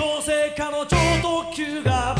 高性化の超特急が